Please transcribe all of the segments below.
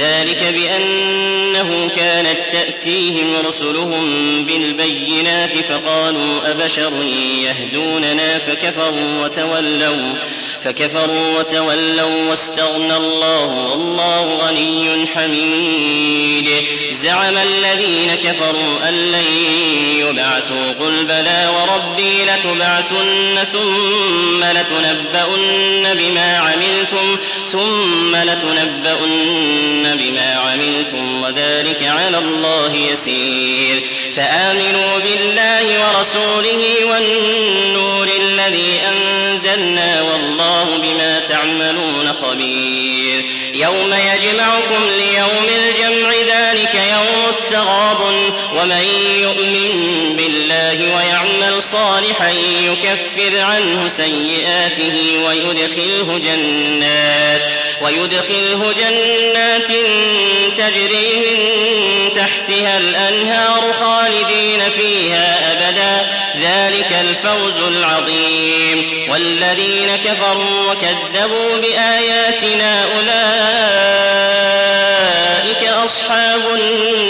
ذلك بأنه كانت تأتيهم رسلهم بالبينات فقالوا أبشر يهدوننا فكفروا وتولوا فكفروا وتولوا واستغنى الله والله غني حميد زعم الذين كفروا أن لن يبعثوا قل بلى وربي لتبعثن ثم لتنبؤن بما عملتم ثم لتنبؤن بما عملتم وذلك على الله يسير. فآمنوا بالله ورسوله والنور الذي أنزلنا والله بما تعملون خبير. يوم يجمعكم ليوم الجمع ذلك يوم التغاب ومن يؤمن بالله ويعمل صالحا يكفر عنه سيئاته ويدخله جنات ويدخله جنات تجري من تحتها الأنهار خالدين فيها أبدا ذلك الفوز العظيم. والذين كفروا وكذبوا بآياتنا أولئك أصحاب النار.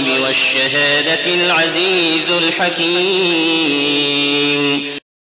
الغيب والشهادة العزيز الحكيم.